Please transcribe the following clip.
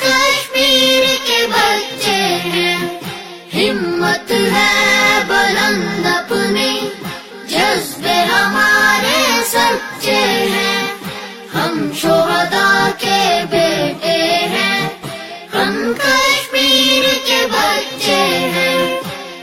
کشمیر کے بچے ہیں۔ ہمت ہے بلند اپنی۔ جذبے ہمارے سچے ہیں۔ ہم شہداء کے بیٹے ہیں۔ ہم کشمیر